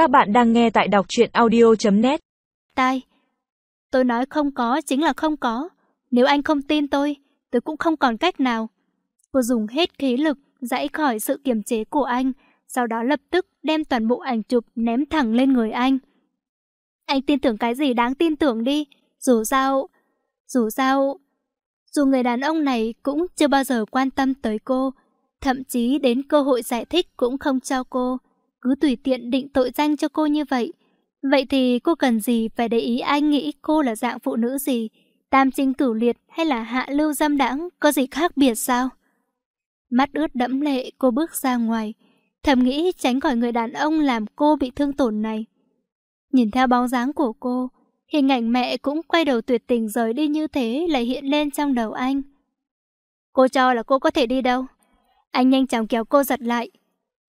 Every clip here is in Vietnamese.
Các bạn đang nghe tại đọc truyện audio.net Tai. Tôi nói không có chính là không có. Nếu anh không tin tôi, tôi cũng không còn cách nào. Cô dùng hết khí lực dãy khỏi sự kiềm chế của anh, sau đó lập tức đem toàn bộ ảnh chụp ném thẳng lên người anh. Anh tin tưởng cái gì đáng tin tưởng đi. Dù sao... Dù sao... Dù người đàn ông này cũng chưa bao giờ quan tâm tới cô, thậm chí đến cơ hội giải thích cũng không cho cô, cứ tùy tiện định tội danh cho cô như vậy. Vậy thì cô cần gì phải để ý anh nghĩ cô là dạng phụ nữ gì? Tam trinh cửu liệt hay là hạ lưu dâm đãng có gì khác biệt sao? Mắt ướt đẫm lệ cô bước ra ngoài, thầm nghĩ tránh khỏi người đàn ông làm cô bị thương tổn này. Nhìn theo bóng dáng của cô, hình ảnh mẹ cũng quay đầu tuyệt tình rời đi như thế lại hiện lên trong đầu anh. Cô cho là cô có thể đi đâu? Anh nhanh chóng kéo cô giật lại.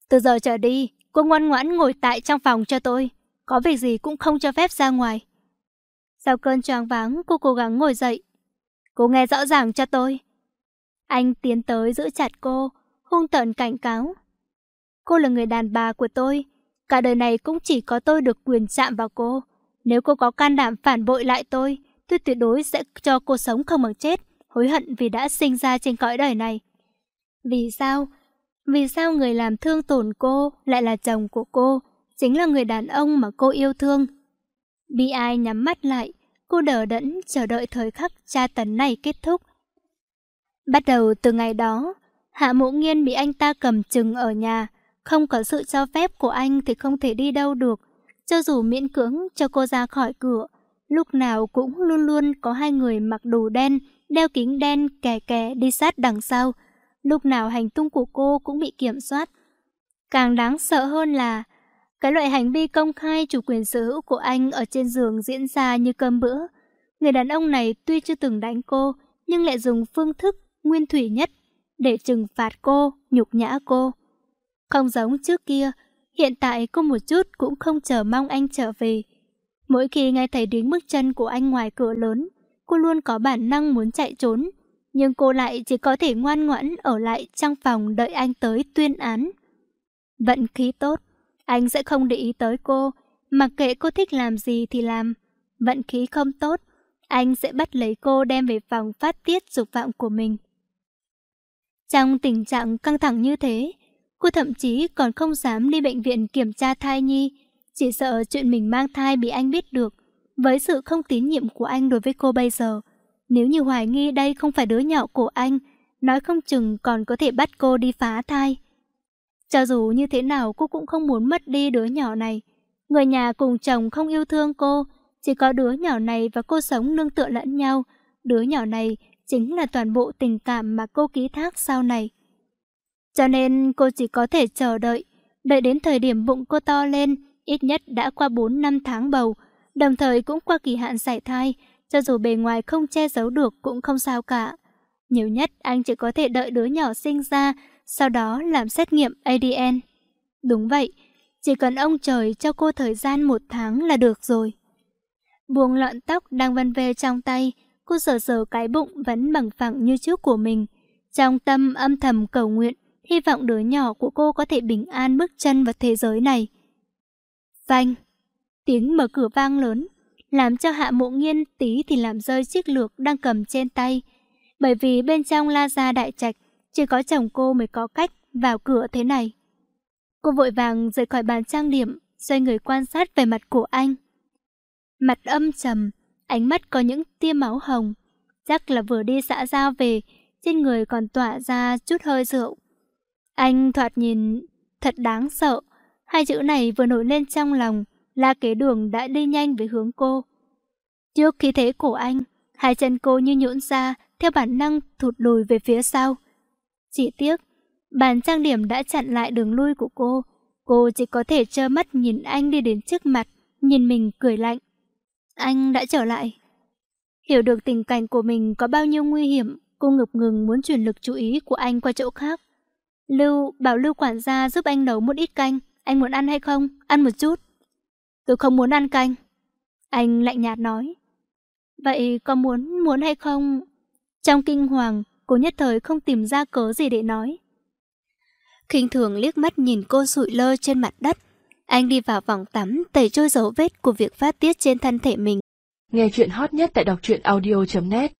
Từ giờ trở đi, cô ngoan ngoãn ngồi tại trong phòng cho tôi. Có việc gì cũng không cho phép ra ngoài. Sau cơn choáng váng, cô cố gắng ngồi dậy. Cô nghe rõ ràng cho tôi. Anh tiến tới giữ chặt cô, hung tợn cảnh cáo. Cô là người đàn bà của tôi. Cả đời này cũng chỉ có tôi được quyền chạm vào cô. Nếu cô có can đảm phản bội lại tôi, tôi tuyệt đối sẽ cho cô sống không bằng chết, hối hận vì đã sinh ra trên cõi đời này. Vì sao? Vì sao người làm thương tổn cô lại là chồng của cô, chính là người đàn ông mà cô yêu thương? Bi ai nhắm mắt lại, cô đờ đẫn chờ đợi thời khắc tra tấn này kết thúc. Bắt đầu từ ngày đó, Hạ Mộ Nghiên bị anh ta cầm chừng ở nhà, không có sự cho phép của anh thì không thể đi đâu được. Cho dù miễn cưỡng cho cô ra khỏi cửa, lúc nào cũng luôn luôn có hai người mặc đồ đen, đeo kính đen kè kè đi sát đằng sau. Lúc nào hành tung của cô cũng bị kiểm soát. Càng đáng sợ hơn là cái loại hành vi công khai chủ quyền sở hữu của anh ở trên giường diễn ra như cơm bữa. Người đàn ông này tuy chưa từng đánh cô, nhưng lại dùng phương thức nguyên thủy nhất để trừng phạt cô, nhục nhã cô. Không giống trước kia, hiện tại cô một chút cũng không chờ mong anh trở về. Mỗi khi nghe thấy tiếng bước chân của anh ngoài cửa lớn, cô luôn có bản năng muốn chạy trốn, nhưng cô lại chỉ có thể ngoan ngoãn ở lại trong phòng đợi anh tới tuyên án. Vận khí tốt, anh sẽ không để ý tới cô, mặc kệ cô thích làm gì thì làm. Vận khí không tốt, anh sẽ bắt lấy cô đem về phòng phát tiết dục vọng của mình. Trong tình trạng căng thẳng như thế, cô thậm chí còn không dám đi bệnh viện kiểm tra thai nhi, chỉ sợ chuyện mình mang thai bị anh biết được. Với sự không tín nhiệm của anh đối với cô bây giờ, nếu như hoài nghi đây không phải đứa nhỏ của anh, nói không chừng còn có thể bắt cô đi phá thai. Cho dù như thế nào cô cũng không muốn mất đi đứa nhỏ này. Người nhà cùng chồng không yêu thương cô, chỉ có đứa nhỏ này và cô sống nương tựa lẫn nhau. Đứa nhỏ này chính là toàn bộ tình cảm mà cô ký thác sau này. Cho nên cô chỉ có thể chờ đợi, đợi đến thời điểm bụng cô to lên, ít nhất đã qua 4 năm tháng bầu, đồng thời cũng qua kỳ hạn giải thai, cho dù bề ngoài không che giấu được cũng không sao cả. Nhiều nhất anh chỉ có thể đợi đứa nhỏ sinh ra, sau đó làm xét nghiệm ADN. Đúng vậy, chỉ cần ông trời cho cô thời gian một tháng là được rồi. Buông lọn tóc đang vân về trong tay, cô sờ sờ cái bụng vẫn bằng phẳng như trước của mình. Trong tâm âm thầm cầu nguyện, hy vọng đứa nhỏ của cô có thể bình an bước chân vào thế giới này. Phanh! Tiếng mở cửa vang lớn, làm cho hạ mộ nghiên tí thì làm rơi chiếc lược đang cầm trên tay. Bởi vì bên trong la ra đại trạch, chỉ có chồng cô mới có cách vào cửa thế này. Cô vội vàng rời khỏi bàn trang điểm, xoay người quan sát về mặt của anh. Mặt âm trầm, ánh mắt có những tia máu hồng. Chắc là vừa đi xã giao về, trên người còn tỏa ra chút hơi rượu. Anh thoạt nhìn thật đáng sợ. Hai chữ này vừa nổi lên trong lòng, la kế đường đã đi nhanh về hướng cô. Trước khi thế của anh, hai chân cô như nhũn ra, theo bản năng thụt lùi về phía sau. Chỉ tiếc, bàn trang điểm đã chặn lại đường lui của cô. Cô chỉ có thể trơ mắt nhìn anh đi đến trước mặt, nhìn mình cười lạnh. Anh đã trở lại. Hiểu được tình cảnh của mình có bao nhiêu nguy hiểm, cô ngập ngừng muốn chuyển lực chú ý của anh qua chỗ khác. Lưu, bảo Lưu quản gia giúp anh nấu một ít canh. Anh muốn ăn hay không? Ăn một chút. Tôi không muốn ăn canh. Anh lạnh nhạt nói. Vậy có muốn, muốn hay không? Trong kinh hoàng, cô nhất thời không tìm ra cớ gì để nói. khinh thường liếc mắt nhìn cô sụi lơ trên mặt đất. Anh đi vào phòng tắm, tẩy trôi dấu vết của việc phát tiết trên thân thể mình. Nghe chuyện hot nhất tại đọc truyện audio.net